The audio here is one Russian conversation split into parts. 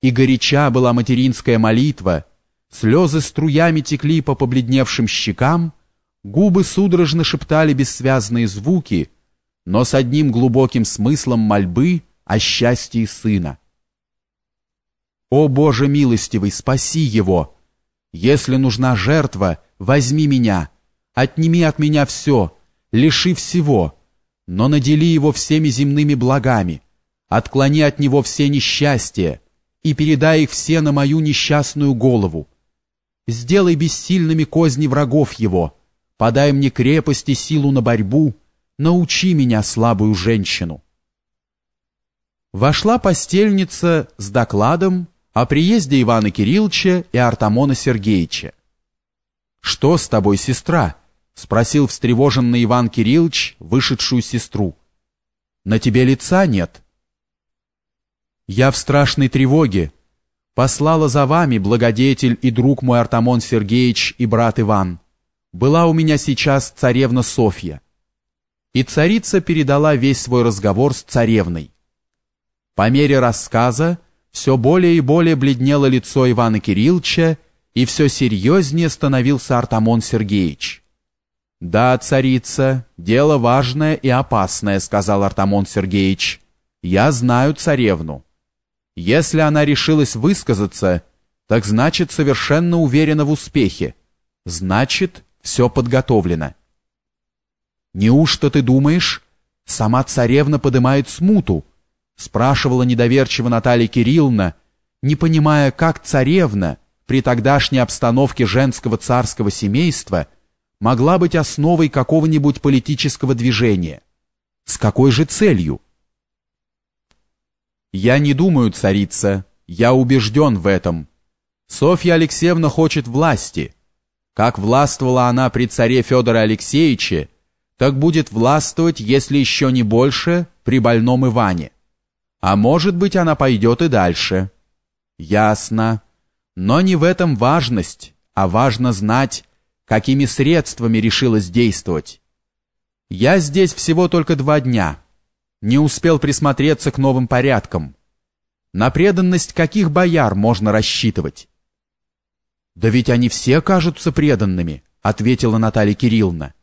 и горяча была материнская молитва, слезы струями текли по побледневшим щекам, губы судорожно шептали бессвязные звуки, но с одним глубоким смыслом мольбы о счастье сына. «О Боже милостивый, спаси его! Если нужна жертва, возьми меня, отними от меня все, лиши всего, но надели его всеми земными благами, отклони от него все несчастья и передай их все на мою несчастную голову. Сделай бессильными козни врагов его, подай мне крепость и силу на борьбу, научи меня, слабую женщину». Вошла постельница с докладом о приезде Ивана Кирилловича и Артамона Сергеевича. «Что с тобой, сестра?» — спросил встревоженный Иван Кириллович вышедшую сестру. «На тебе лица нет». «Я в страшной тревоге. Послала за вами благодетель и друг мой Артамон Сергеевич и брат Иван. Была у меня сейчас царевна Софья». И царица передала весь свой разговор с царевной. По мере рассказа все более и более бледнело лицо Ивана Кирилловича, и все серьезнее становился Артамон Сергеевич. «Да, царица, дело важное и опасное», — сказал Артамон Сергеевич. «Я знаю царевну. Если она решилась высказаться, так значит совершенно уверена в успехе. Значит, все подготовлено». «Неужто ты думаешь, сама царевна подымает смуту?» спрашивала недоверчиво Наталья Кирилловна, не понимая, как царевна при тогдашней обстановке женского царского семейства могла быть основой какого-нибудь политического движения. С какой же целью? Я не думаю, царица, я убежден в этом. Софья Алексеевна хочет власти. Как властвовала она при царе Федоре Алексеевиче, так будет властвовать, если еще не больше, при больном Иване. А может быть, она пойдет и дальше. Ясно. Но не в этом важность, а важно знать, какими средствами решилась действовать. Я здесь всего только два дня. Не успел присмотреться к новым порядкам. На преданность каких бояр можно рассчитывать? Да ведь они все кажутся преданными, ответила Наталья Кирилловна.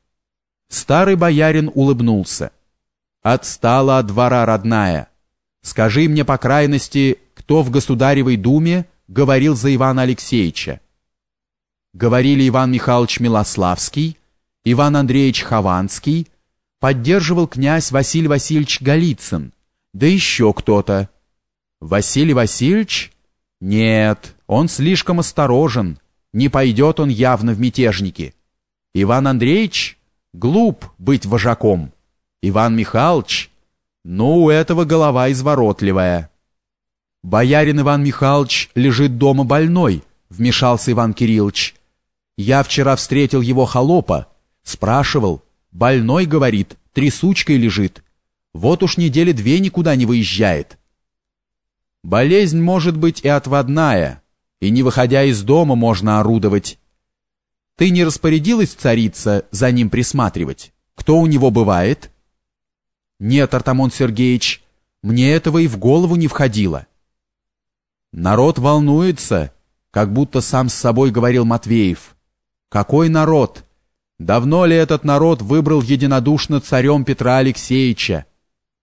Старый боярин улыбнулся. Отстала от двора родная. Скажи мне по крайности, кто в Государевой думе говорил за Ивана Алексеевича? Говорили Иван Михайлович Милославский, Иван Андреевич Хованский, поддерживал князь Василий Васильевич Голицын, да еще кто-то. Василий Васильевич? Нет, он слишком осторожен, не пойдет он явно в мятежники. Иван Андреевич? Глуп быть вожаком. Иван Михайлович? Ну, у этого голова изворотливая. Боярин Иван Михайлович лежит дома больной, вмешался Иван Кириллович. Я вчера встретил его холопа, спрашивал. Больной, говорит, трясучкой лежит. Вот уж недели две никуда не выезжает. Болезнь может быть и отводная, и не выходя из дома можно орудовать. Ты не распорядилась, царица, за ним присматривать? Кто у него бывает?» Нет, Артамон Сергеевич, мне этого и в голову не входило. Народ волнуется, как будто сам с собой говорил Матвеев. Какой народ? Давно ли этот народ выбрал единодушно царем Петра Алексеевича?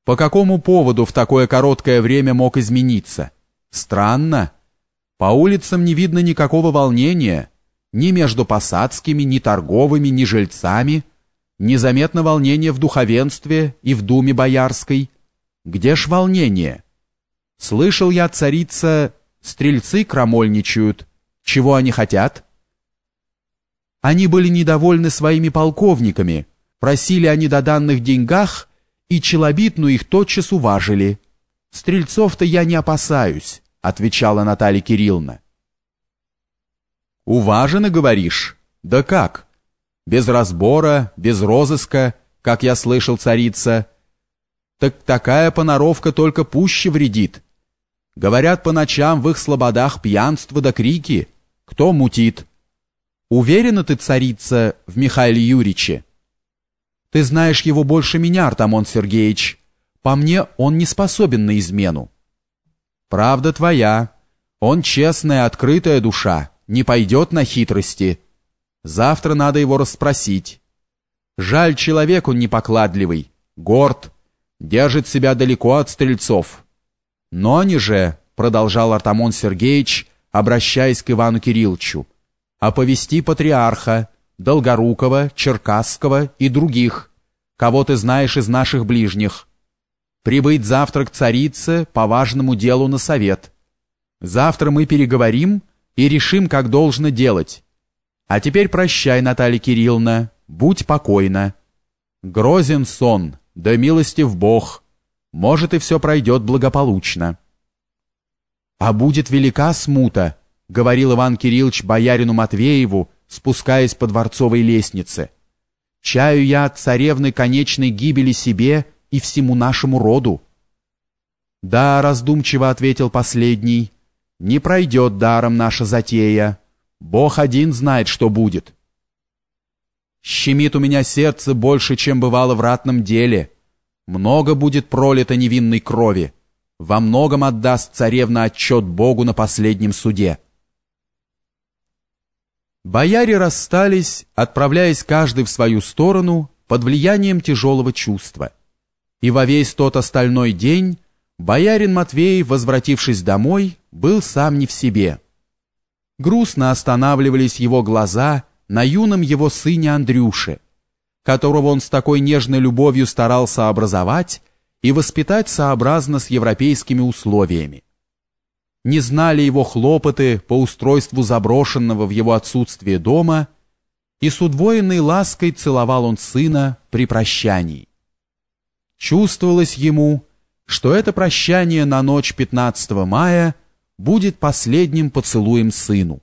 По какому поводу в такое короткое время мог измениться? Странно. По улицам не видно никакого волнения, ни между посадскими, ни торговыми, ни жильцами, Незаметно волнение в духовенстве и в думе боярской. Где ж волнение? Слышал я, царица, стрельцы крамольничают. Чего они хотят? Они были недовольны своими полковниками, просили о недоданных деньгах, и челобитну их тотчас уважили. Стрельцов-то я не опасаюсь, отвечала Наталья Кирилловна. Уважено, говоришь? Да как? без разбора, без розыска, как я слышал, царица. Так такая поноровка только пуще вредит. Говорят, по ночам в их слободах пьянство да крики. Кто мутит? Уверена ты, царица, в Михаиле Юриче? Ты знаешь его больше меня, Артамон Сергеевич. По мне, он не способен на измену. Правда твоя. Он честная, открытая душа, не пойдет на хитрости. Завтра надо его расспросить. Жаль, человек он непокладливый, горд, держит себя далеко от стрельцов. Но они же, продолжал Артамон Сергеевич, обращаясь к Ивану Кирилловичу, оповести патриарха, Долгорукова, Черкасского и других, кого ты знаешь из наших ближних. Прибыть завтра к царице по важному делу на совет. Завтра мы переговорим и решим, как должно делать. А теперь прощай, Наталья Кирилловна, будь покойна. Грозен сон, да милости в Бог. Может, и все пройдет благополучно. А будет велика смута, говорил Иван Кириллович боярину Матвееву, спускаясь по дворцовой лестнице. Чаю я от царевны конечной гибели себе и всему нашему роду. Да, раздумчиво ответил последний, не пройдет даром наша затея. Бог один знает, что будет. Щемит у меня сердце больше, чем бывало в ратном деле. Много будет пролито невинной крови. Во многом отдаст царевна отчет Богу на последнем суде. Бояре расстались, отправляясь каждый в свою сторону под влиянием тяжелого чувства. И во весь тот остальной день боярин Матвей, возвратившись домой, был сам не в себе. Грустно останавливались его глаза на юном его сыне Андрюше, которого он с такой нежной любовью старался образовать и воспитать сообразно с европейскими условиями не знали его хлопоты по устройству заброшенного в его отсутствие дома, и с удвоенной лаской целовал он сына при прощании. Чувствовалось ему, что это прощание на ночь 15 мая будет последним поцелуем сыну.